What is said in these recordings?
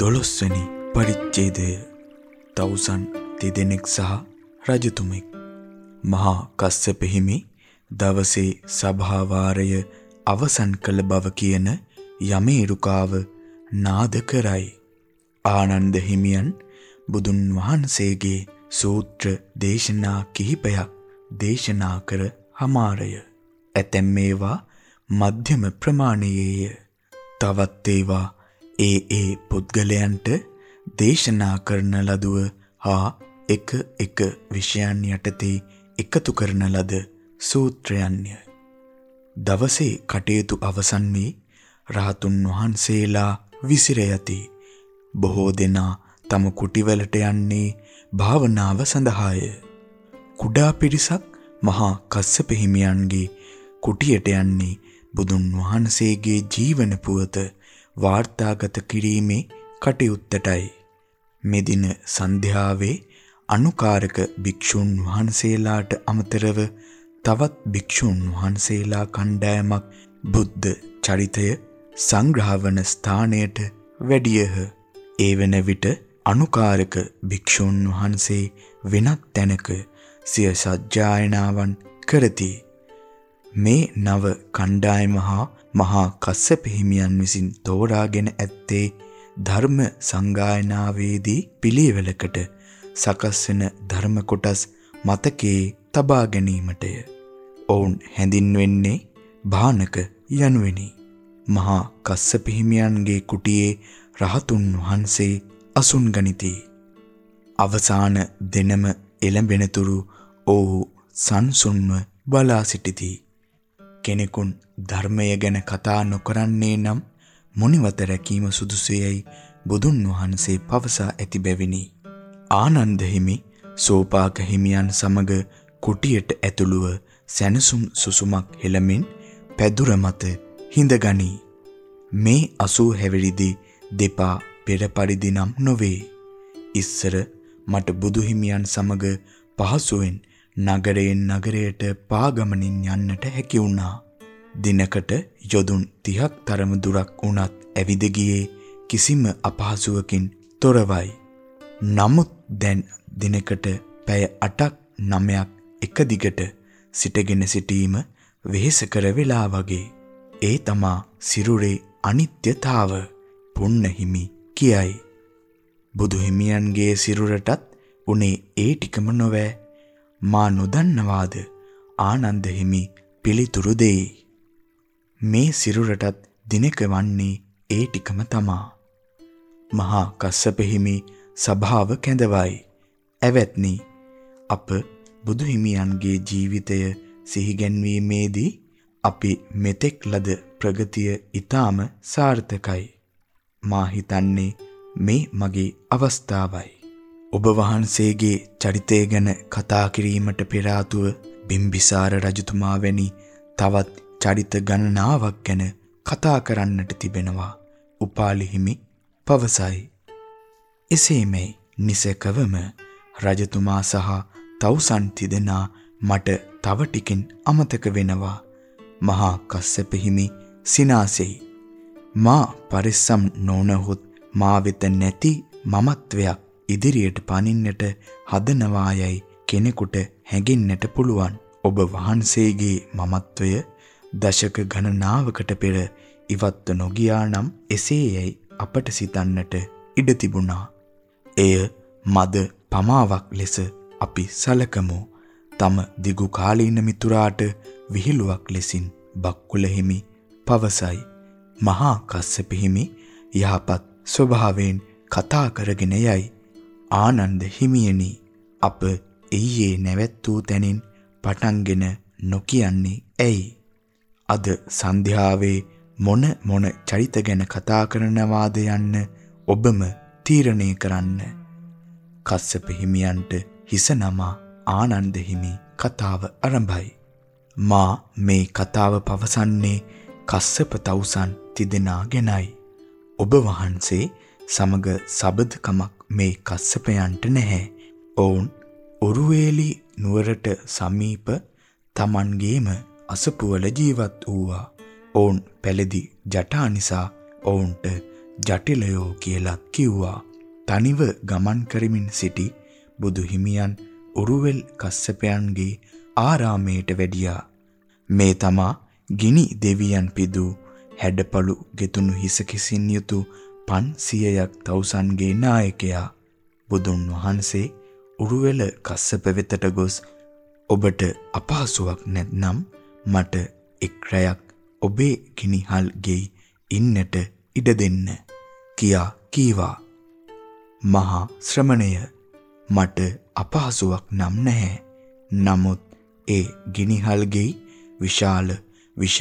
දොළොස්වැනි පරිච්ඡේදය තවුසන් තිදෙනෙක් සහ රජතුමෙක්. මහා කස්සප හිමි දවසේ සභාවාරය අවසන් කළ බව කියන යමේරුකාව නාද කරයි. ආනන්ද හිමියන් බුදුන් වහන්සේගේ සූත්‍ර දේශනා කිහිපයක් දේශනා කර හමාරය. ඇතැම් මේවා මධ්‍යම ප්‍රමාණයේය. තවත් ඒවා ඒ ඒ පුද්ගලයන්ට දේශනා කරන ලදුව හා එක එක විෂයන් යටතේ එකතු කරන ලද සූත්‍රයන්ය. දවසේ කටයුතු අවසන් වී රහතුන් වහන්සේලා විසිර යති. බොහෝ දෙනා තම කුටිවලට යන්නේ භාවනාව සඳහාය. කුඩා පිරිසක් මහා කස්සප හිමියන්ගේ කුටියට යන්නේ බුදුන් වහන්සේගේ ජීවන පුවත වාර්තාගත කිරීමේ කටයුත්තටයි. මෙදින සන්ධ්‍යාවේ අනුකාරක භික්ෂුන් වහන්සේලාට අමතරව තවත් භික්ෂුන් වහන්සේලා කණ්ඩායමක් බුද්ධ චරිතය සංග්‍රහවන ස්ථානයට වැඩියහ. ඒ වන විට අනුකාරක භික්ෂුන් වහන්සේ වෙනත් තැනක සිය සජ්ජායනාවන් කරති. මේ නව කණ්ඩායම හා මහා කස්සප හිමියන් විසින් තෝරාගෙන ඇත්තේ ධර්ම සංගායනාවේදී පිළිවෙලකට සකස් වෙන ධර්ම කොටස් මතකයේ තබා ගැනීමටය. ඔවුන් හැඳින්වෙන්නේ භානක යනුවෙනි. මහා කස්සප හිමියන්ගේ කුටියේ රහතුන් වහන්සේ අසුන් ගනිති. අවසාන දිනම එළඹෙනතුරු ඔහු සංසුන්ව බලා සිටිති. කෙනෙකුන් ධර්මය ගැන කතා නොකරන්නේ නම් මුනිවත රැකීම සුදුසුයයි බුදුන් වහන්සේ පවසා ඇති බැවිනි. ආනන්ද හිමි සෝපාක හිමියන් සමග කුටියට ඇතුළුව සැනසුම් සුසුමක් හෙළමින් පැදුර මත හිඳගනී. මේ අසූ හැවිරිදි දෙපා පෙර පරිදි නම් නොවේ. ඉස්සර මට බුදු හිමියන් සමග පහසුවෙන් නගරයෙන් නගරයට පාගමනින් යන්නට හැකි වුණා. දිනකට යොදුන් 30ක් තරම දුරක් වුණත් ඇවිද ගියේ කිසිම අපහසුවකින් තොරවයි. නමුත් දැන් දිනකට පැය 8ක් 9ක් එක දිගට සිටගෙන සිටීම වෙහෙසකර වෙලා වගේ. ඒ තමා සිරුරේ අනිත්‍යතාව පුන්න හිමි කියයි. බුදු හිමියන්ගේ සිරුරටත් උනේ ඒ ටිකම නොවේ. මා නොදන්නවාද ආනන්ද හිමි පිළිතුරු දෙයි. මේ සිරුරටත් දිනක වන්නේ ඒ ටිකම තමා. මහා කස්සප හිමි සභාව කැඳවයි. ඇවැත්නි අප බුදු හිමියන්ගේ ජීවිතය සිහිගැන්වීමේදී අපි මෙතෙක් ලද ප්‍රගතිය ඊටාම සාර්ථකයි. මා හිතන්නේ මේ මගේ අවස්ථාවයි. ඔබ වහන්සේගේ චරිතය ගැන කතා කිරීමට පෙර ආතුව බිම්බිසාර රජතුමා වැනි තවත් චරිත ගණනාවක් ගැන කතා කරන්නට තිබෙනවා. උපාලි හිමි පවසයි. එසේමයි නිසකවම රජතුමා සහ තවුසන් තිදෙනා මට තව ටිකින් අමතක වෙනවා. මහා කස්සප හිමි සිනාසෙයි. මා පරිස්සම් නොනහොත් මා වෙත නැති මමත්වයක් ඉදිරියට පනින්නට හදනවායයි කෙනෙකුට හැඟෙන්නට පුළුවන්. ඔබ වහන්සේගේ මමත්වය දශක ගණනාවකට පෙර ඉවත්ව නොගියා නම් එසේයයි අපට සිතන්නට ඉඩ තිබුණා. එය මද පමාවක් ලෙස අපි සලකමු. තම දිගු කාලීන මිතුරාට විහිළුවක් ලෙසින් බක්කුල හිමි පවසයි. මහා කස්සප හිමි යහපත් ස්වභාවයෙන් කතා කරගෙන යයි. ආනන්ද හිමියනි අප ඊයේ නැවැත් වූ තැනින් පටන්ගෙන නොකියන්නේ ඇයි? අද සන්ධ්‍යාවේ මොන මොන චරිත ගැන කතා කරනවාද යන්න ඔබම තීරණය කරන්න. කස්සප හිමියන්ට හිස නමා ආනන්ද හිමි කතාව ආරම්භයි. මා මේ කතාව පවසන්නේ කස්සප තවුසන් තිදෙනා ගැනයි. ඔබ වහන්සේ සමග සබදකමක් මේ කස්සපයන්ට නැහැ. ඔවුන් උරුවේලි නුවරට සමීප Tamanගේම අසපුවල ජීවත් වූවා. ඔවුන් පැලදි ජටා නිසා ඔවුන්ට ජටිලයෝ කියලා කිව්වා. තනිව ගමන් කරමින් සිටි බුදු හිමියන් උරුවෙල් කස්සපයන්ගේ ආරාමයට වැඩියා. මේ තමා ගිනි දෙවියන් පිදූ හැඩපළු ගෙතුණු හිසකිසින් යුතු 500ක් තවුසන්ගේ නායකයා. බුදුන් වහන්සේ උරුවෙල කස්සප වෙතට ගොස් ඔබට අපහසුාවක් නැත්නම් මට එක් රැයක් ඔබේ ගිනිහල් ගෙයි ඉන්නට ඉඩ දෙන්න කියා කීවා. මහා ශ්‍රමණය මට අපහසුාවක් නම් නැහැ. නමුත් ඒ ගිනිහල් ගෙයි විශාල විෂ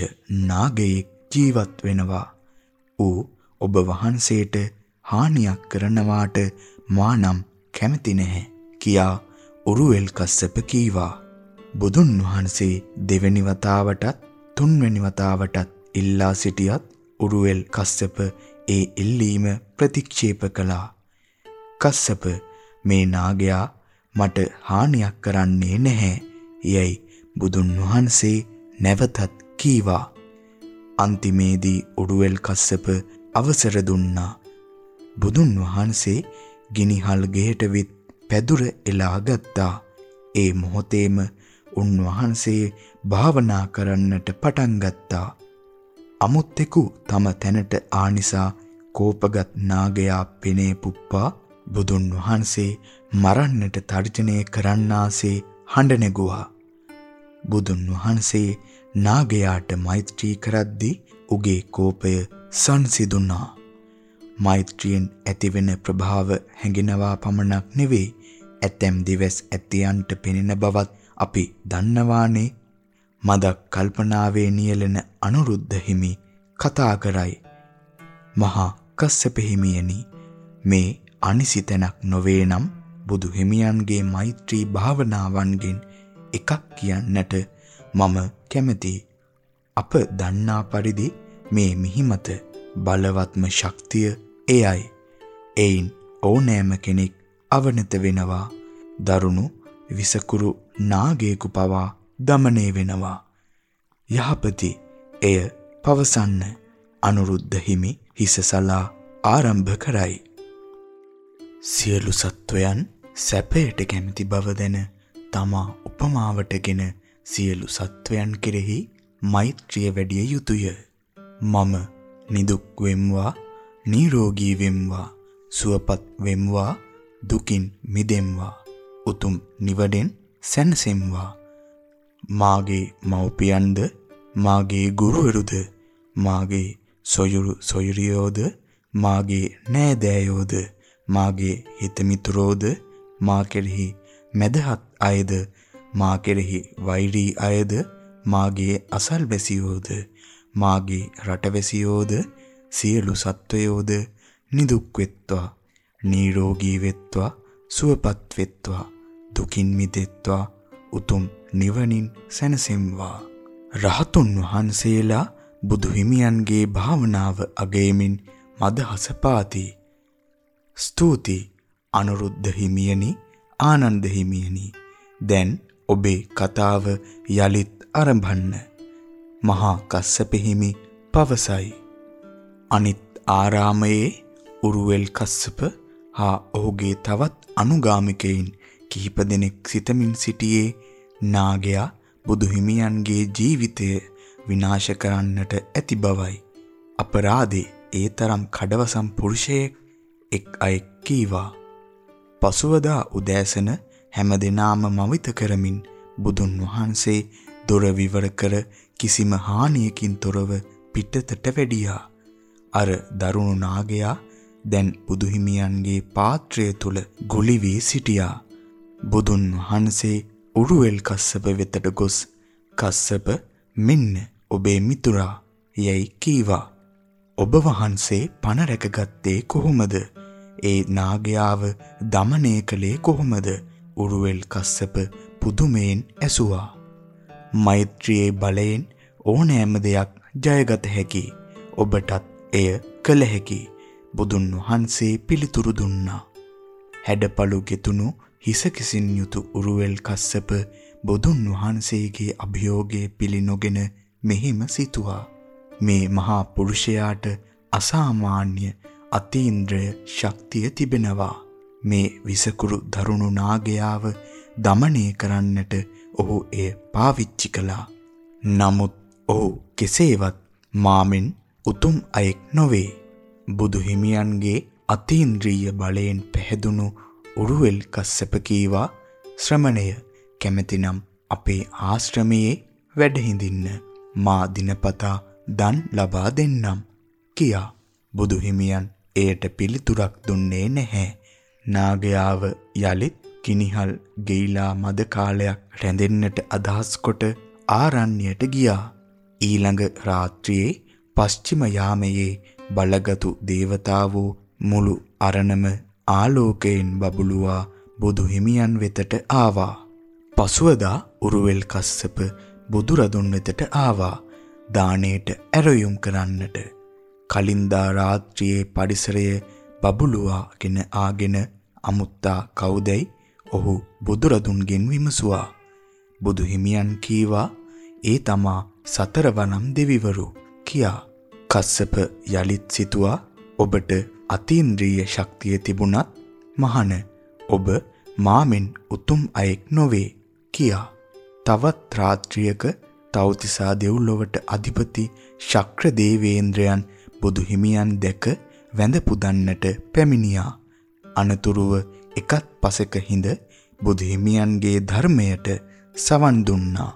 නාගයෙක් ජීවත් වෙනවා. ඌ ඔබ වහන්සේට හානියක් කරනවාට මා නම් කැමති නැහැ කියා උරුවෙල් කස්සප කීවා. බුදුන් වහන්සේ දෙවැනි වතාවටත් තුන්වැනි වතාවටත් ඉල්ලා සිටියත් උරුවෙල් කස්සප ඒ ඉල්ලීම ප්‍රතික්ෂේප කළා. කස්සප මේ නාගයා මට හානියක් කරන්නේ නැහැ යයි බුදුන් වහන්සේ නැවතත් කීවා. අන්තිමේදී උඩුවෙල් කස්සප අවසර දුන්නා. බුදුන් වහන්සේ ගිනිහල් ගෙහෙට විත් පැදුර එලා ගත්තා. ඒ මොහොතේම උන්වහන්සේ භාවනා කරන්නට පටන් ගත්තා. අමුත්තෙකු තම තැනට ආනිසා කෝපගත් නාගයා පෙනේ පුප්පා බුදුන් වහන්සේ මරන්නට තර්ජනය කරන්නාසේ හඬ නැගුවා බුදුන් වහන්සේ නාගයාට මෛත්‍රී කරද්දී උගේ කෝපය සංසිඳුණා. මෛත්‍රියෙන් ඇතිවෙන ප්‍රභාව හැඟෙනවා පමණක් නෙවෙයි ඇතැම් දිවස් ඇතියන්ට පෙනෙන බවත් අපි දන්නවානේ. මදක් කල්පනාවේ නියැලෙන අනුරුද්ධ හිමි කතා කරයි. මහා කස්සප හිමියනි මේ අනිසිතනක් නොවේ නම් බුදු හිමියන්ගේ මෛත්‍රී භාවනාවන්ගෙන් එකක් කියන්නට මම කැමැතියි. අප දන්නා පරිදි මේ මිහිමත බලවත්ම ශක්තිය එයයි. එයින් ඕනෑම කෙනෙක් අවනත වෙනවා. දරුණු විසකුරු නාගයෙකු පවා দমনය වෙනවා. යහපති එය පවසන්න අනුරුද්ධ හිමි හිසසලා ආරම්භ කරයි. සියලු සත්වයන් සැපයට කැමති බව දැන තමා උපමාවටගෙන සියලු සත්වයන් කෙරෙහි මෛත්‍රිය වැඩිය යුතුය. මම නිදුක් වෙම්වා, නිරෝගී වෙම්වා, සුවපත් වෙම්වා, දුකින් මිදෙම්වා, උතුම් නිවඩෙන් සැනසෙම්වා. මාගේ මව්පියන්ද, මාගේ ගුරුවරුද, මාගේ සොයුරු සොයුරියෝද, මාගේ නෑදෑයෝද, මාගේ හිතමිතුරෝද මා කෙරෙහි මැදහත් අයද මා කෙරෙහි වෛරී අයද මාගේ අසල්වැසියෝද මාගේ රටවැසියෝද සියලු සත්වයෝද නිදුක් වෙත්වා නිරෝගී වෙත්වා සුවපත් වෙත්වා දුකින් මිදෙත්වා උතුම් නිවනින් සැනසෙම්වා. රහතුන් වහන්සේලා බුදු හිමියන්ගේ භාවනාව අගයමින් මදහස පාති ස්තුති අනුරුද්ධ හිමියනි ආනන්ද හිමියනි. දැන් ඔබේ කතාව යලිත් ආරම්භන්න මහා කස්සප හිමි පවසයි. අනිත් ආරාමයේ උරුවෙල් කස්සප හා ඔහුගේ තවත් අනුගාමිකයින් කිහිප දෙනෙක් සිතමින් සිටියේ නාගයා බුදු හිමියන්ගේ ජීවිතය විනාශ කරන්නට ඇති බවයි. අපරාධේ ඒ තරම් කඩවසම් පුරුෂයෙක් එක් අයෙක් කීවා. පසුවදා උදෑසන හැමදෙනාම මවිත කරමින් බුදුන් වහන්සේ දොර විවර කර කිසිම හානියකින් තොරව පිටතට වැඩියා. අර දරුණු නාගයා දැන් බුදුහිමියන්ගේ පාත්‍රය තුල ගොලි වී සිටියා. බුදුන් වහන්සේ උරුවෙල් කස්සප වෙතට ගොස් "කස්සප මෙන්න ඔබේ මිතුරා" යයි කීවා. "ඔබ වහන්සේ පණ රැකගත්තේ කොහොමද? ඒ නාගයාව দমনය කළේ කොහොමද?" උරුවෙල් කස්සප පුදුමයෙන් ඇසුවා. මෛත්‍රියේ බලයෙන් ඕනෑම දෙයක් ජයගත හැකි. ඔබටත් එය කළ හැකි. බුදුන් වහන්සේ පිළිතුරු දුන්නා. හැඩපළු ගෙතුණු හිස කිසින් යුතු උරුවෙල් කස්සප බුදුන් වහන්සේගේ අභියෝගය පිළි නොගෙන මෙහිම සිටුවා. මේ මහා පුරුෂයාට අසාමාන්‍ය අතීන්ද්‍රය ශක්තිය තිබෙනවා. මේ විසකුරු දරුණු නාගයාව දමනය කරන්නට ඔහු එය පාවිච්චි කළා. නමුත් ඔහු කෙසේවත් මාමින් උතුම් අයෙක් නොවේ. බුදු හිමියන්ගේ අතීන්ද්‍රිය බලයෙන් පැහැදුණු උරුවෙල් කස්සප කීවා ශ්‍රමණය කැමැතිනම් අපේ ආශ්‍රමයේ වැඩ හිඳින්න මා දිනපතා දන් ලබා දෙන්නම් කියා බුදු හිමියන් එයට පිළිතුරක් දුන්නේ නැහැ. නාගයාව යලිත් කිනිහල් ගෙයිලා මද කාලයක් රැඳෙන්නට අදහස් කොට ආරණ්‍යයට ගියා. ඊළඟ රාත්‍රියේ පශ්චිම යාමයේ බලගතු දේවතාවෝ මුළු අරණම ආලෝකයෙන් බබළුවා බුදු හිමියන් වෙතට ආවා. පසුවදා උරුවෙල් කස්සප බුදුරදුන් වෙතට ආවා. දාණයට ඇරයුම් කරන්නට. කලින්දා රාත්‍රියේ පරිසරය බබළුවාගෙන ආගෙන අමුත්තා කවුදයි ඔහු බුදුරදුන්ගෙන් විමසුවා. බුදු හිමියන් කීවා ඒ තමා සතරවනම් දෙවිවරු කියා. කස්සප යලිත් සිතුවා ඔබට අතීන්ද්‍රිය ශක්තිය තිබුණත් මහන ඔබ මාමෙන් උතුම් අයෙක් නොවේ කියා. තවත් රාත්‍රියක තවතිසා දෙව්ලොවට අධිපති ශක්‍ර දේවේන්ද්‍රයන් බුදු හිමියන් දැක වැඳ පුදන්නට පැමිණියා. අනතුරුව එකත් පසක හිඳ බුදු හිමියන්ගේ ධර්මයට සවන් දුන්නා.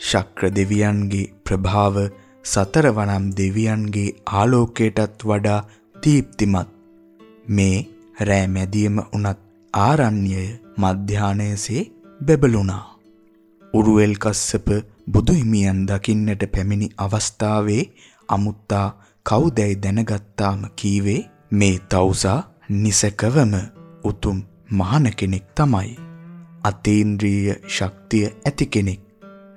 ශක්‍ර දෙවියන්ගේ ප්‍රභාව සතරවනම් දෙවියන්ගේ ආලෝකයටත් වඩා දීප්තිමත්. මේ රෑ මැදියම උනත් ආරණ්‍යය මධ්‍යානයසේ බැබළුණා. උරුවෙල් කස්සප බුදු හිමියන් දකින්නට පැමිණි අවස්ථාවේ අමුත්තා කවුදැයි දැනගත්තාම කීවේ මේ තවුසා නිසකවම උතුම් මහාන කෙනෙක් තමයි. අතීන්ද්‍රිය ශක්තිය ඇති කෙනෙක්.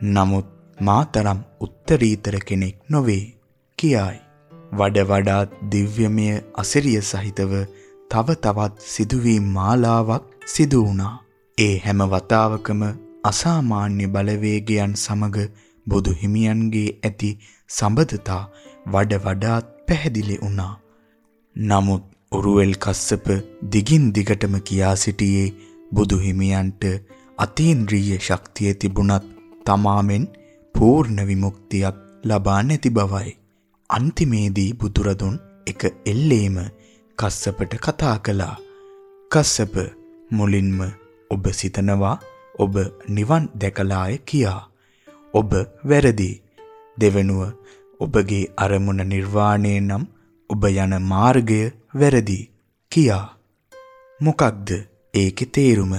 නමුත් මාතරම් උත්තරීතර කෙනෙක් නොවේ කියායි. වඩ වඩාත් දිව්‍යමය අසිරිය සහිතව තව තවත් සිදුවීම් මාලාවක් සිදු වුණා. ඒ හැම වතාවකම අසාමාන්‍ය බලවේගයන් සමග බුදු හිමියන්ගේ ඇති සම්බදතා වඩ වඩාත් පැහැදිලි වුණා. නමුත් උරුවෙල් කස්සප දිගින් දිගටම කියා සිටියේ බුදු හිමියන්ට අතීන්ද්‍රිය ශක්තිය තිබුණත් තමාමෙන් පූර්ණ විමුක්තියක් ලබා නැති බවයි. අන්තිමේදී බුදුරදුන් එක එල්ලේම කස්සපට කතා කළා. කස්සප මුලින්ම ඔබ සිතනවා ඔබ නිවන් දැකලාය කියා. ඔබ වැරදි. දෙවෙනුව ඔබගේ අරමුණ නිර්වාණය නම් ඔබ යන මාර්ගය වැරදි කියා. මොකක්ද ඒකේ තේරුම?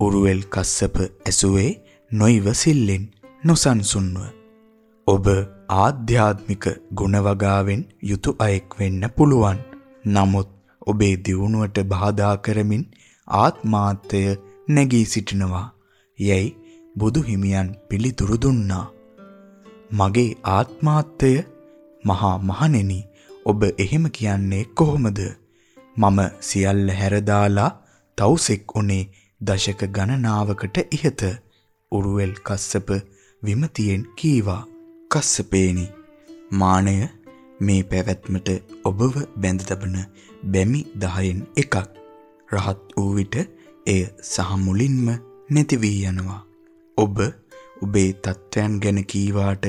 උරුවෙල් කස්සප ඇසුවේ නොයිවසිල්ලෙන් නොසන්සුන්ව. ඔබ ආධ්‍යාත්මික ගුණවගාවෙන් යුතු අයෙක් වෙන්න පුළුවන්. නමුත් ඔබේ දියුණුවට බාධා කරමින් ආත්මාර්ථය නැගී සිටිනවා. යැයි බුදු හිමියන් පිළිතුරු දුන්නා. මගේ ආත්මාර්ථය මහා මහණෙනි ඔබ එහෙම කියන්නේ කොහොමද? මම සියල්ල හැරදාලා තවුසෙක් උනේ දශක ගණනාවකට ඉහත. උරුවෙල් කස්සප විමතියෙන් කීවා. කස්සපේනි මානය මේ පැවැත්මට ඔබව බැඳ තබන බැමි 10න් එකක් රහත් වූ විට එය සහ මුලින්ම නැති වී යනවා ඔබ ඔබේ තත්වයන් ගැන කීවාට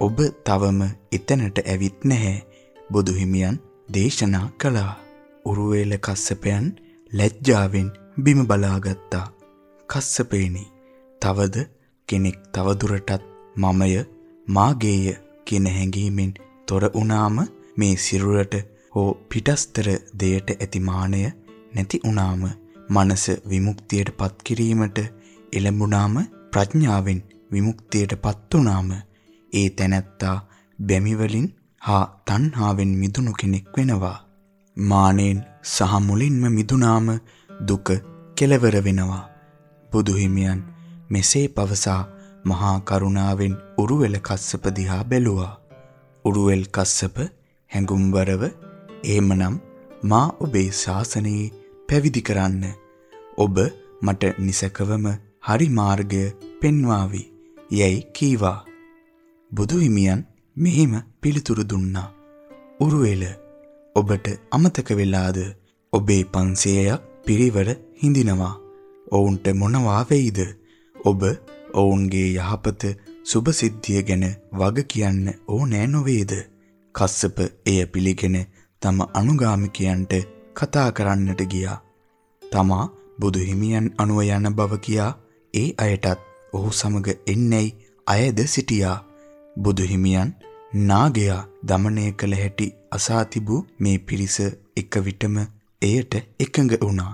ඔබ තවම එතනට ඇවිත් නැහැ බුදු හිමියන් දේශනා කළා. උරුවේල කස්සපයන් ලැජ්ජාවෙන් බිම බලාගත්තා. කස්සපේනි තවද කෙනෙක් තවදුරටත් මමය මාගේය කියන හැඟීමෙන් තොර වුණාම මේ සිරුරට හෝ පිටස්තර දෙයට ඇති මානය නැති වුණාම මනස විමුක්තියට පත් කිරීමට එළඹුණාම ප්‍රඥාවෙන් විමුක්තියට පත් වුණාම ඒ තැනැත්තා බැමි වලින් හා තණ්හාවෙන් මිදුණු කෙනෙක් වෙනවා මානෙන් සහ මුලින්ම මිදුණාම දුක කෙලවර වෙනවා බුදු හිමියන් මෙසේ පවසා මහා කරුණාවෙන් උරුවෙල කස්සප දිහා බැලුවා. උරුවෙල් කස්සප හැඟුම්වරව "එහෙමනම් මා ඔබේ ශාසනයේ පැවිදි කරන්න. ඔබ මට නිසකවම හරි මාර්ගය පෙන්වාවි." යැයි කීවා. බුදු හිමියන් මෙහිම පිළිතුරු දුන්නා. උරුවෙල ඔබට අමතක වෙලාද ඔබේ 500ක් පිරිවර හිඳිනවා. ඔවුන්ට මොනවා වෙයිද? ඔබ ඔවුන්ගේ යහපත සුභ සිද්ධිය ගැන වග කියන්න ඕනෑ නොවේද? කස්සප එය පිළිගෙන තම අනුගාමිකයන්ට කතා කරන්නට ගියා. තමා බුදු හිමියන් අනුව යන බව කියා ඒ අයටත් ඔහු සමග එන්නේයි අයද සිටියා. බුදුහිමියන් නාගයා দমনය කළ හැටි අසා තිබූ මේ පිරිස එක විටම එයට එකඟ වුණා.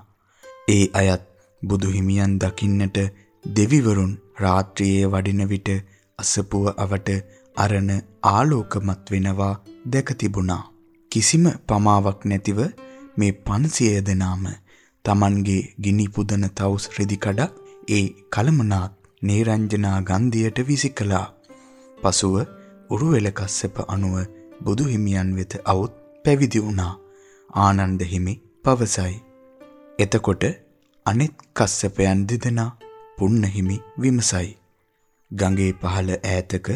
ඒ අයත් බුදුහිමියන් දකින්නට දෙවිවරුන් රාත්‍රියේ වඩින විට අසපුව අවට අරණ ආලෝකමත් වෙනවා දැක තිබුණා. කිසිම පමාවක් නැතිව මේ 500 දෙනාම Tamanගේ ගිනි පුදන තවුස් රෙදි කඩක් ඒ කලමනාත් නේරංජනා ගන්ධියට විසිකලා. පසුව උරුවෙල කස්සප අනුව බුදු හිමියන් වෙත අවුත් පැවිදි වුණා. ආනන්ද හිමි පවසයි. එතකොට අනෙත් කස්සපයන් දෙදෙනා පුන්න හිමි විමසයි. ගඟේ පහළ ඈතක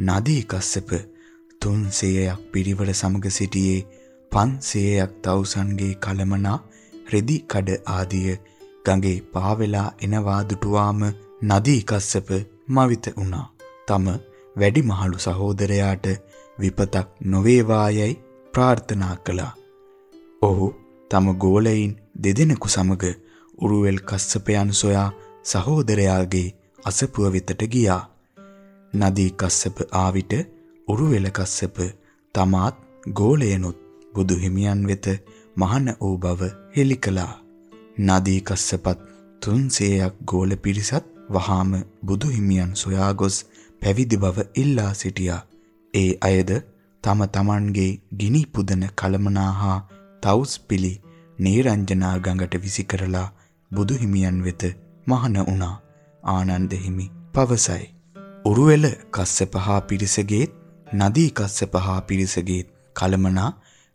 නදී කස්සප 300ක් පිරිවර සමග සිටියේ 500ක් තවුසන්ගේ කලමනා රෙදි කඩ ආදිය ගඟේ පාවෙලා එනවා දුටුවාම නදී කස්සප මවිත වුණා. තම වැඩිමහලු සහෝදරයාට විපතක් නොවේවායයි ප්‍රාර්ථනා කළා. ඔහු තම ගෝලයින් දෙදෙනෙකු සමග උරුවෙල් කස්සපයන් සොයා සහෝදරයාගේ අසපුව වෙතට ගියා. නදී කස්සප ආවිට උරුවෙල කස්සප තමාත් ගෝලයනුත් බුදු හිමියන් වෙත මහාන වූ බව හෙළි කළා. නදී කස්සපත් 300ක් ගෝල පිරිසත් වහාම බුදු හිමියන් සොයා ගොස් පැවිදි බව ඉල්ලා සිටියා. ඒ අයද තම තමන්ගේ ගිනි පුදන කලමනා හා තවුස් පිළි නීරංජනා ගඟට විසි කරලා බුදු හිමියන් වෙත මහාන වුණා. ආනන්ද හිමි පවසයි. උරුවෙල කස්සපහා පිරිසගේත් නදී කස්සපහා පිරිසගේත් කලමනා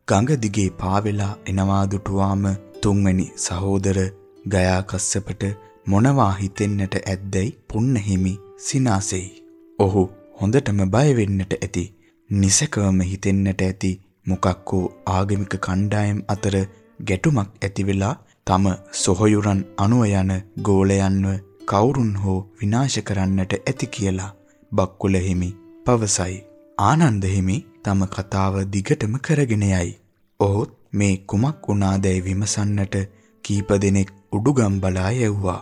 ගඟ දිගේ පාවෙලා එනවා දුටුවාම තුන්වැනි සහෝදර ගයා කස්සපට මොනවා හිතෙන්නට ඇද්දැයි පුන්න හිමි සිනාසෙයි. ඔහු හොඳටම බය වෙන්නට ඇති. නිසකවම හිතෙන්නට ඇති මොකක්කෝ ආගමික කණ්ඩායම් අතර ගැටුමක් ඇති වෙලා තම සොහොයුරන් අනුව යන ගෝලයන්ව කවුරුන් හෝ විනාශ කරන්නට ඇති කියලා බක්කුල හිමි පවසයි. ආනන්ද හිමි තම කතාව දිගටම කරගෙන යයි. ඔහුත් මේ කුමක් වුණාදැයි විමසන්නට කීප දෙනෙක් උඩුගම් බලා යැව්වා.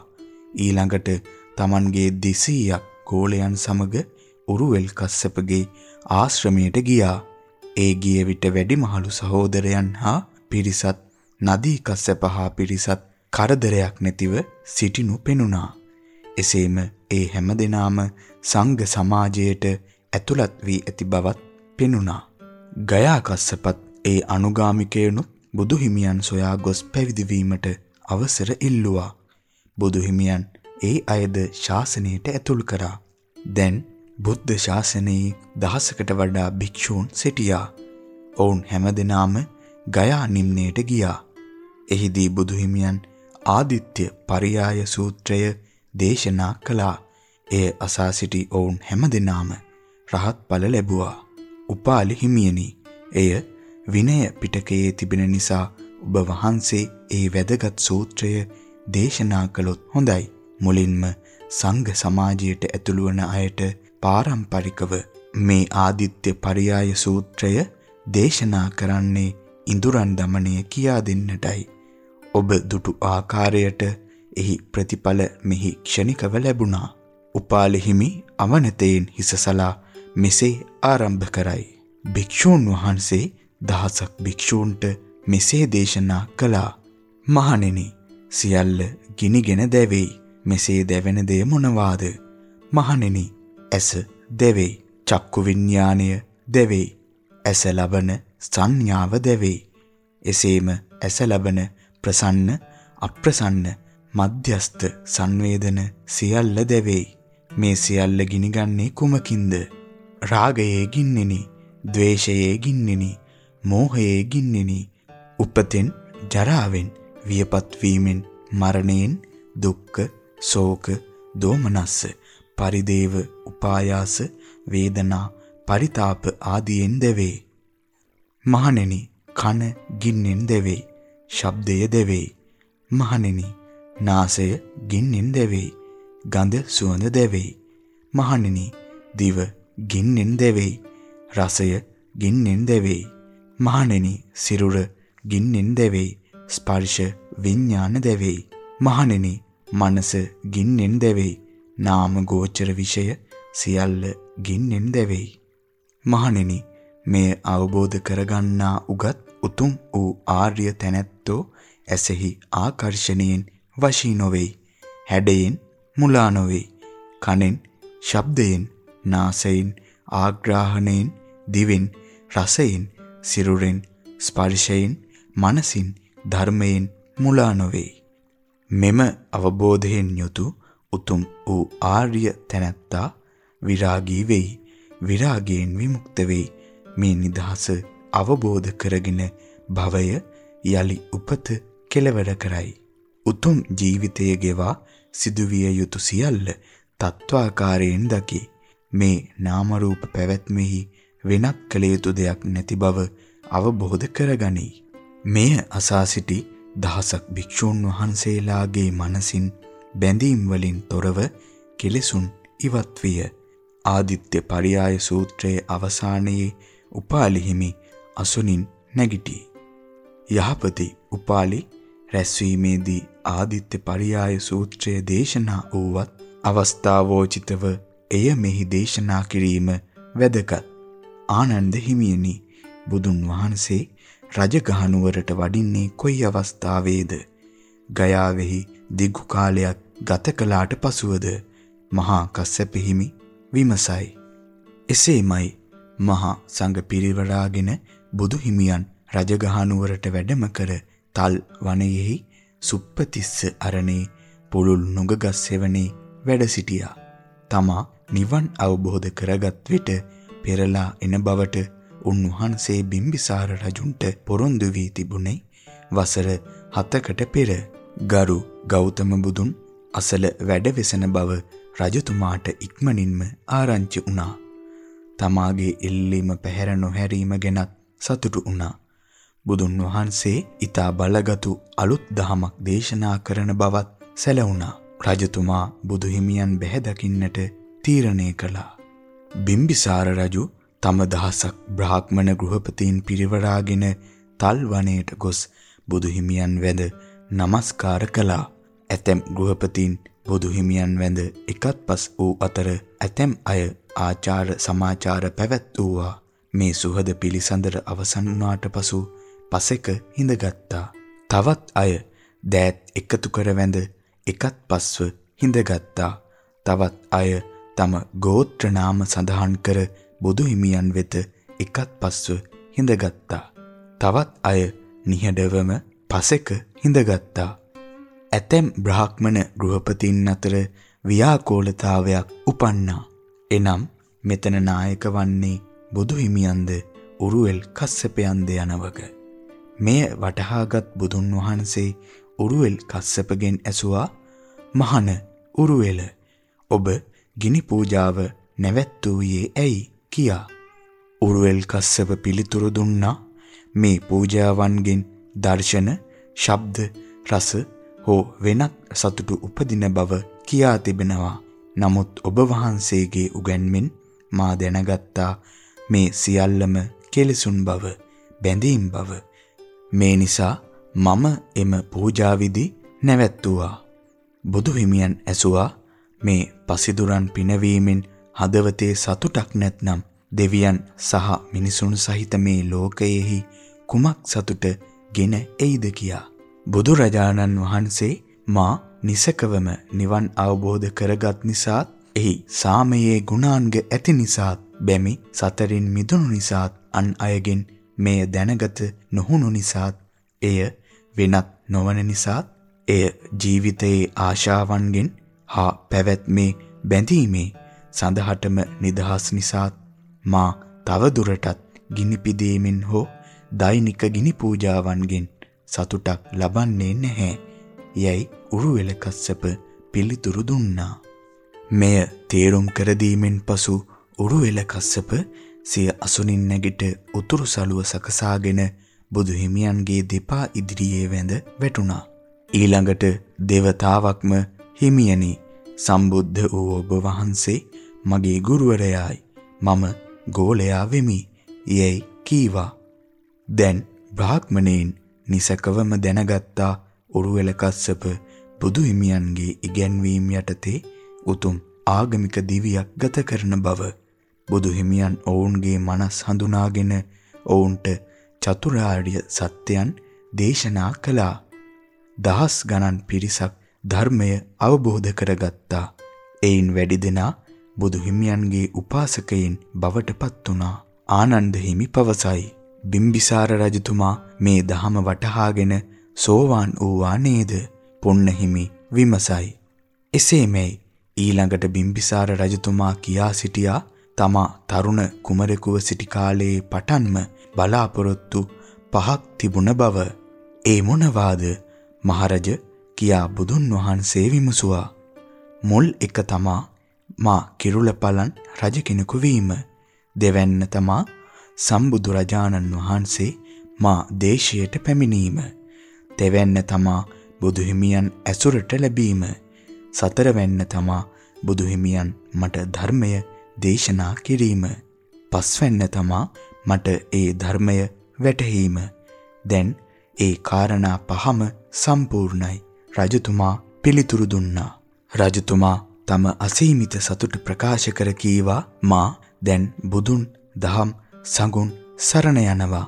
ඊළඟට Tamanගේ 200ක් ගෝලයන් සමග උරුවෙල් කස්සපගේ ආශ්‍රමයට ගියා. ඒ ගිය විට වැඩිමහලු සහෝදරයන් හා පිරිසත් නදී කස්සප හා පිරිසත් කරදරයක් නැතිව සිටිනු පෙනුණා. එසේම ඒ හැමදෙනාම සංඝ සමාජයට ඇතුළත් වී ඇති බවත් පෙනුණා. ගයා කස්සපත් ඒ අනුගාමිකයනුත් බුදු හිමියන් සොයා ගොස් පැවිදි වීමට අවසර ඉල්ලුවා. බුදු හිමියන් ඒ අයද ශාසනයට ඇතුල් කරා. දැන් බුද්ධ ශාසනයේ දහසකට වඩා භික්ෂූන් සිටියා. ඔවුන් හැමදෙනාම ගයා නිම්නයට ගියා. එහිදී බුදු හිමියන් ආදිත්‍ය පරියාය සූත්‍රය දේශනා කළා. එය අසා සිටි ඔවුන් හැමදෙනාම රහත් ඵල ලැබුවා. උපාලි හිමියනි, එය විනය පිටකයේ තිබෙන නිසා ඔබ වහන්සේ ඒ වැදගත් සූත්‍රය දේශනා කළොත් හොඳයි. මුලින්ම සංඝ සමාජයට ඇතුළු වන අයට පාරම්පරිකව මේ ආදිත්‍ය පරියාය සූත්‍රය දේශනා කරන්නේ ඉඳුරන් দমনය කියා දෙන්නටයි. ඔබ දුටු ආකාරයට එහි ප්‍රතිඵල මෙහි ක්ෂණිකව ලැබුණා. උපාලි හිමි අවනතයෙන් හිසසලා මෙසේ ආරම්භ කරයි. භික්ෂූන් වහන්සේ දහසක් භික්ෂූන්ට මෙසේ දේශනා කළා. මහණෙනි, සියල්ල ගිනිගෙන දැවෙයි. මෙසේ දැවෙන දේ මොනවාද? මහණෙනි, ඇස දැවෙයි. චක්කු විඥාණය දැවෙයි. ඇස ලබන සංඥාව දැවෙයි. එසේම ඇස ලබන ප්‍රසන්න අප්‍රසන්න මධ්‍යස්ත සංවේදන සියල්ල දැවෙයි. මේ සියල්ල ගිනිගන්නේ කුමකින්ද? රාගයේ ගින්නෙනි, ద్వේෂයේ ගින්නෙනි, මෝහයේ ගින්නෙනි. උපතෙන් ජරාවෙන් වියපත් වීමෙන් මරණයෙන් දුක්ඛ ශෝක දෝමනස්ස පරිදේව උපායාස වේදනා පරිතාප ආදියෙන් දෙවේ මහණෙනි කන ගින්නෙන් දෙවෙයි. ශබ්දය දෙවෙයි. මහණෙනි, නාසය ගින්නෙන් දෙවෙයි. ගඳ සුවඳ දෙවෙයි. මහණෙනි, දිව ගින්නෙන් දෙවෙයි. රසය ගින්නෙන් දෙවෙයි. මහණෙනි, සිරුර ගින්නෙන් දෙවෙයි. ස්පර්ශ විඥාන දෙවෙයි. මහණෙනි, මනස ගින්නෙන් දෙවෙයි. නාම ගෝචර විෂය සියල්ල ගින්නෙන් දෙවෙයි. මහණෙනි, මෙය අවබෝධ කරගන්නා උගත් උතුම් වූ ආර්ය තැනැත්තෝ ඇසෙහි ආකර්ෂණයෙන් වශී නොවේයි. හැඩයෙන් මුලා නොවේයි. කනෙන්, ශබ්දයෙන්, නාසයෙන්, ආග්‍රාහණයෙන්, දිවෙන්, රසයෙන්, සිරුරෙන්, ස්පර්ශයෙන්, මනසින්, ධර්මයෙන් මුලා නොවේයි. මෙම අවබෝධයෙන් යුතු උතුම් වූ ආර්ය තැනැත්තා විරාගී වෙයි. විරාගයෙන් විමුක්ත වෙයි. මේ නිදහස අවබෝධ කරගෙන භවය යලි උපත කෙලවර කරයි. උතුම් ජීවිතය ගෙවා සිදුවිය යුතු සියල්ල තත්වාකාරයෙන් දකි. මේ නාම රූප පැවැත්මෙහි වෙනත් කළ යුතු දෙයක් නැති බව අවබෝධ කරගනී. මෙය අසා සිටි දහසක් භික්ෂූන් වහන්සේලාගේ මනසින් බැඳීම් වලින් තොරව කෙලෙසුන් ඉවත් විය. ආදිත්‍ය පරියාය සූත්‍රයේ අවසානයේ උපාලි හිමි අසුනින් නැගිටි. යහපති උපාලි රැස්වීමේදී ආදිත්‍ය පරියාය සූත්‍රය දේශනා වූවත් අවස්ථාවෝචිතව එය මෙහි දේශනා කිරීම වැදගත්. ආනන්ද හිමියනි බුදුන් වහන්සේ රජගහනුවරට වඩින්නේ කොයි අවස්ථාවේද? ගයාවෙහි දිගු කාලයක් ගත කළාට පසුවද මහා කස්සප හිමි විමසයි. එසේමයි මහා සංඝ පිරිවරාගෙන බුදු හිමියන් රජගහනුවරට වැඩම කර තල් වනයෙහි සුප්පතිස්ස අරණේ පුලුල් නුගගස් සෙවණේ වැඩ සිටියා. තමා නිවන් අවබෝධ කරගත් විට පෙරලා එන බවට උන්වහන්සේ බිම්බිසාර රජුන්ට පොරොන්දු වී තිබුණේ වසර 7කට පෙර. ගරු ගෞතම බුදුන් අසල වැඩ වෙසෙන බව රජතුමාට ඉක්මනින්ම ආරංචි වුණා. තමාගේ ඉල්ලීම පැහැර නොහැරීම ගැනත් සතුටු වුණා. බුදුන් වහන්සේ ඊතා බලගතු අලුත් දහමක් දේශනා කරන බවත් සැලවුණා. රජතුමා බුදු හිමියන් බැහැ දකින්නට තීරණය කළා. බිම්බිසාර රජු තම දහසක් බ්‍රාහ්මණ ගෘහපතීන් පිරිවරාගෙන තල් වනයේට ගොස් බුදු හිමියන් වැඳ নমස්කාර කළා. ඇතැම් ගෘහපතීන් බුදු හිමියන් වැඳ එකත්පස් වූ අතර ඇතැම් අය ආචාර සමාචාර පැවැත්වුවා. මේ සුහද පිළිසඳර අවසන් වුණාට පසු පසෙක හිඳගත්තා. තවත් අය දෑත් එකතු කර වැඳ එකත් පස්ව හිඳගත්තා. තවත් අය තම ගෝත්‍ර නාම සඳහන් කර බුදු හිමියන් වෙත එකත් පස්ව හිඳගත්තා. තවත් අය නිහඬවම පසෙක හිඳගත්තා. ඇතැම් බ්‍රාහ්මණ ගෘහපතින් අතර ව්‍යාකූලතාවයක් උපන්නා. එනම් මෙතන නායක වන්නේ බුදු හිමියන්ද උරුවෙල් කස්සපයන්ද යනවක. මෙය වටහාගත් බුදුන් වහන්සේ උරුවෙල් කස්සපගෙන් ඇසුවා මහන උරුවෙල ඔබ ගිනි පූජාව නැවැත්වූයේ ඇයි කියා. උරුවෙල් කස්සප පිළිතුරු දුන්නා මේ පූජාවන්ගෙන් දර්ශන, ශබ්ද, රස හෝ වෙනත් සතුටු උපදින බව කියා තිබෙනවා. නමුත් ඔබ වහන්සේගේ උගන්මින් මා දැනගත්තා මේ සියල්ලම කෙලෙසුන් බව, බැඳීම් බව. මේ නිසා මම එම පූජා විදි නැවැත්තුවා. බුදු හිමියන් ඇසුවා මේ පසිදුරන් පිනවීමෙන් හදවතේ සතුටක් නැත්නම් දෙවියන් සහ මිනිසුන් සහිත මේ ලෝකයෙහි කුමක් සතුට ගෙන එයිද කියා. බුදුරජාණන් වහන්සේ මා නිසකවම නිවන් අවබෝධ කරගත් නිසාත් එහි සාමයේ ගුණාංග ඇති නිසාත් බැමි සතරින් මිදුණු නිසාත් අන් අයගෙන් මෙය දැනගත නොහුණු නිසාත් එය වෙනත් නොවන නිසාත් එය ජීවිතයේ ආශාවන්ගෙන් හා පැවැත්මේ බැඳීමේ සඳහටම නිදහස් නිසාත් මා තව දුරටත් ගිනි පිදීමෙන් හෝ දෛනික ගිනි පූජාවන්ගෙන් සතුටක් ලබන්නේ නැහැ. යැයි උරුවෙල කස්සප පිළිතුරු දුන්නා. මෙය තේරුම් කර දීමෙන් පසු උරුවෙල කස්සප සිය අසුනින් නැගිට උතුරු සළුව සකසාගෙන බුදු හිමියන්ගේ දෙපා ඉදිරියේ වැඳ වැටුණා. ඊළඟට దేవතාවක්ම හිමියනි සම්බුද්ධ වූ ඔබ වහන්සේ මගේ ගුරුවරයායි. මම ගෝලයා වෙමි. යැයි කීවා. දැන් බ්‍රාහ්මණයින් නිසකවම දැනගත්තා උරුවෙල කස්සප බුදු හිමියන්ගේ ඉගැන්වීම් යටතේ උතුම් ආගමික දිවියක් ගත කරන බව බුදු හිමියන් ඔවුන්ගේ මනස් හඳුනාගෙන ඔවුන්ට චතුරාර්ය සත්‍යයන් දේශනා කළා. දහස් ගණන් පිරිසක් ධර්මය අවබෝධ කරගත්තා. එයින් වැඩි දෙනා බුදු හිමියන්ගේ උපාසකයින් බවට පත් වුණා. ආනන්ද හිමි පවසයි. බිම්බිසාර රජතුමා මේ දහම වටහාගෙන සෝවාන් වූවා නේද? පුන්න හිමි විමසයි. එසේමයි ඊළඟට බිම්බිසාර රජතුමා කියා සිටියා තමා තරුණ කුමරෙකුව සිටි කාලයේ පටන්ම බලාපොරොත්තු පහක් තිබුණ බව. ඒ මොනවාද? මහරජ කියා බුදුන් වහන්සේ විමසුවා. මුල් එක තමා මා කිරුළපලන් රජ කෙනෙකු වීම. දෙවැන්න තමා සම්බුදු රජාණන් වහන්සේ මා දේශයට පැමිණීම. තෙවැන්න තමා බුදු හිමියන් ඇසුරට ලැබීම. සතරවැන්න තමා බුදු හිමියන් මට ධර්මය දේශනා කිරීම. පස්වැන්න තමා මට ඒ ධර්මය වැටහීම. දැන් ඒ කාරණා පහම සම්පූර්ණයි. රජතුමා පිළිතුරු දුන්නා. රජතුමා තම අසීමිත සතුට ප්‍රකාශ කර කීවා මා දැන් බුදුන් දහම් සඟුන් සරණ යනවා.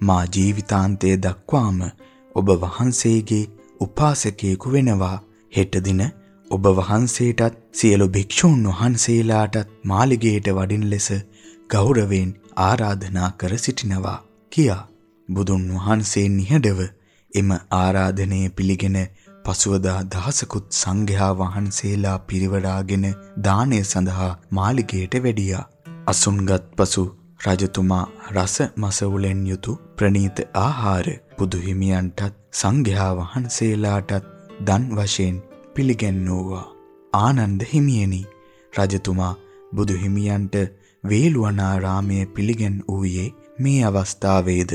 මා ජීවිතාන්තය දක්වාම ඔබ වහන්සේගේ උපාසකයෙකු වෙනවා. හෙට දින ඔබ වහන්සේටත් සියලු භික්ෂූන් වහන්සේලාටත් මාලිගයට වඩින ලෙස ගෞරවයෙන් ආරාධනා කර සිටිනවා කියා බුදුන් වහන්සේ නිහඬව එම ආරාධනය පිළිගෙන පසුවදා දහසකුත් සංඝයා වහන්සේලා පිරිවරාගෙන දානය සඳහා මාලිගයට වැඩියා. අසුන්ගත් පසු රජතුමා රස මසවුලෙන් යුතු ප්‍රණීත ආහාර බුදු හිමියන්ටත් සංඝයා වහන්සේලාටත් දන් වශයෙන් පිළිගැන්වුවා. ආනන්ද හිමියනි රජතුමා බුදු හිමියන්ට වේළුවනාරාමයේ පිළිගැන් වූයේ මේ අවස්ථාවේද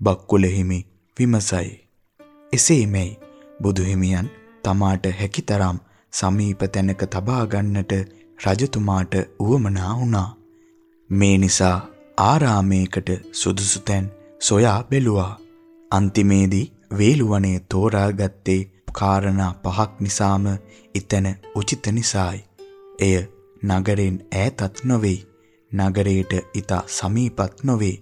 බක්කුල හිමි විමසයි. එසේමයි බුදු හිමියන් තමාට හැකිතරම් සමීප තැනක තබා ගන්නට රජතුමාට උවමනා වුණා. මේ නිසා ආරාමයකට සුදුසු තැන් සොයා බැලුවා. අන්තිමේදී වේළුවනේ තෝරාගත්තේ කාරණා පහක් නිසාම එතන උචිත නිසායි. එය නගරෙන් ඈතත් නොවේ. නගරයට ඊට සමීපත් නොවේ.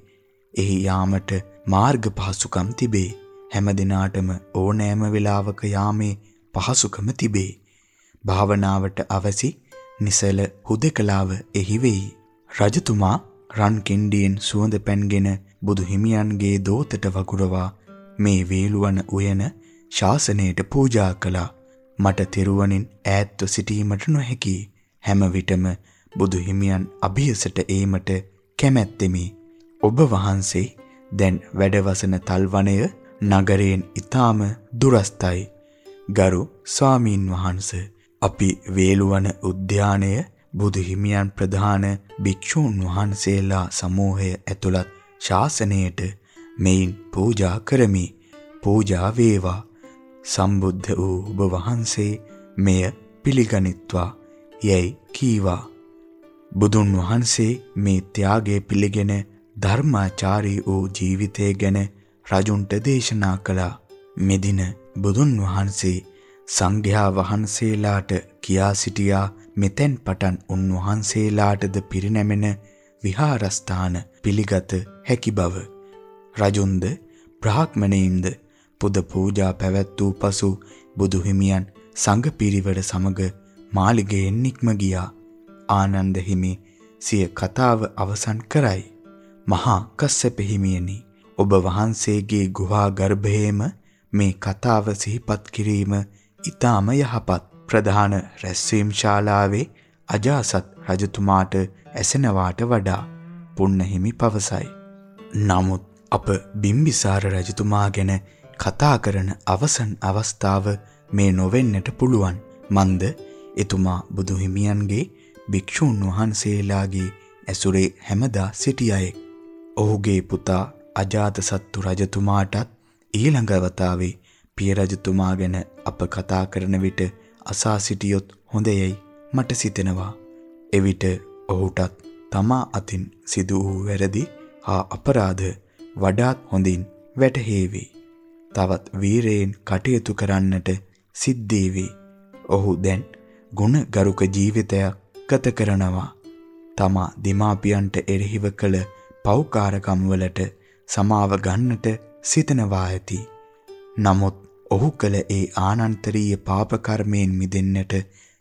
එහි යාමට මාර්ග පහසුකම් තිබේ. හැම දිනාටම ඕනෑම වෙලාවක යාමේ පහසුකම තිබේ. භාවනාවට අවසි නිසල හුදකලාව එහි වෙයි. රජතුමා රන් කෙන්ඩියෙන් සුවඳ පැන්ගෙන බුදු හිමියන්ගේ දෝතට වගුරවා මේ වේලුවන උයන ශාසනයට පූජා කළා. මට තෙරුවනින් ඈත්ව සිටීමට නොහැකි. හැම විටම බුදු හිමියන් අභියසට ඒමට කැමැත්තෙමි. ඔබ වහන්සේ දැන් වැඩවසන තල්වනය නගරයෙන් ඊටාම දුරස්තයි. ගරු ස්වාමීන් වහන්ස අපි වේලුවන උද්‍යානය බුදු හිමියන් ප්‍රධාන භික්ෂූන් වහන්සේලා සමූහය ඇතුළත් ශාසනයට මෙයින් පූජා කරමි. පූජා වේවා. සම්බුද්ධ වූ ඔබ වහන්සේ මෙය පිළිගනිත්වා යැයි කීවා. බුදුන් වහන්සේ මේ ත්‍යාගය පිළිගෙන ධර්මාචාරී වූ ජීවිතය ගැන රජුන්ට දේශනා කළා. මෙදින බුදුන් වහන්සේ සංඝයා වහන්සේලාට කියා සිටියා මෙතෙන් පටන් උන්වහන්සේලාටද පිරිනැමෙන විහාරස්ථාන පිළිගත හැකි බව. රජුන්ද බ්‍රාහ්මණයින්ද පුද පූජා පැවැත් වූ පසු බුදු හිමියන් සංඝ පිරිවර සමග මාලිගයෙන් නික්ම ගියා. ආනන්ද හිමි සිය කතාව අවසන් කරයි. මහා කස්සප හිමියනි ඔබ වහන්සේගේ ගුහා ගර්භයේම මේ කතාව සිහිපත් කිරීම ඊටාම යහපත්. ප්‍රධාන රැස්වීම් ශාලාවේ අජාසත් රජතුමාට ඇසෙනවාට වඩා පුන්නහිමි පවසයි. නමුත් අප බිම්බිසාර රජතුමා ගැන කතා කරන අවසන් අවස්ථාව මේ නොවෙන්නට පුළුවන්. මන්ද එතුමා බුදු හිමියන්ගේ භික්ෂූන් වහන්සේලාගේ ඇසුරේ හැමදා සිටියයෙක්. ඔහුගේ පුතා අජාතසත්තු රජතුමාටත් ඊළඟ වතාවේ පිය රජතුමා ගැන අප කතා කරන විට අසා සිටියොත් හොඳයයි මට සිතෙනවා. එවිට ඔහුටත් තමා අතින් සිදු වූ වැරදි හා අපරාධ වඩාත් හොඳින් වැටහේවි. තවත් වීරයෙන් කටයුතු කරන්නට සිද්ධ ඔහු දැන් ගුණ ගරුක ජීවිතයක් ගත කරනවා. තමා දෙමාපියන්ට එරෙහිව කළ පෞකාරකම් වලට සමාව ගන්නට සිතනවා ඇති. නමුත් ඔහු කළ ඒ ආනන්තරීය පාප කර්මයෙන් මිදෙන්නට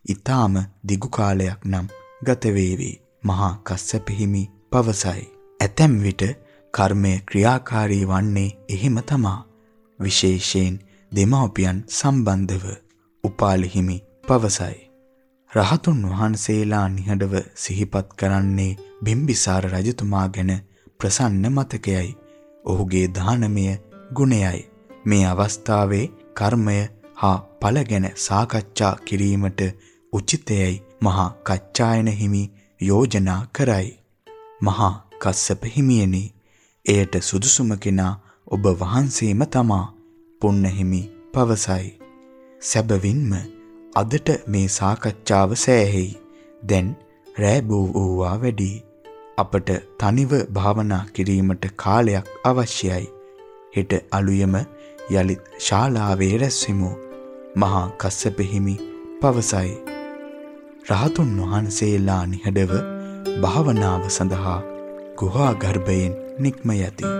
ඊටාම දිගු කාලයක් නම් ගත වේවි. මහා කස්සප හිමි පවසයි. ඇතැම් විට කර්මය ක්‍රියාකාරී වන්නේ එහෙම තමා. විශේෂයෙන් දෙමාපියන් සම්බන්ධව උපාලි හිමි පවසයි. රහතුන් වහන්සේලා නිහඬව සිහිපත් කරන්නේ බිම්බිසාර රජතුමා ගැන ප්‍රසන්න මතකයයි. ඔහුගේ දානමය ගුණයයි. මේ අවස්ථාවේ කර්මය හා ඵල ගැන සාකච්ඡා කිරීමට උචිතයයි මහා කච්චායන හිමි යෝජනා කරයි. මහා කස්සප හිමියනි, එයට සුදුසුම කෙනා ඔබ වහන්සේම තමා. පුන්න හිමි පවසයි. සැබවින්ම අදට මේ සාකච්ඡාව සෑහෙයි. දැන් රෑ වූවා වැඩි. අපට තනිව භාවනා කිරීමට කාලයක් අවශ්‍යයි. හෙට අලුයම යලිත් ශාලාවේ රැස්වෙමු. මහා කස්සප හිමි පවසයි. රහතුන් වහන්සේලා නිහඬව භාවනාව සඳහා ගුහා ගර්භයෙන් නික්ම යති.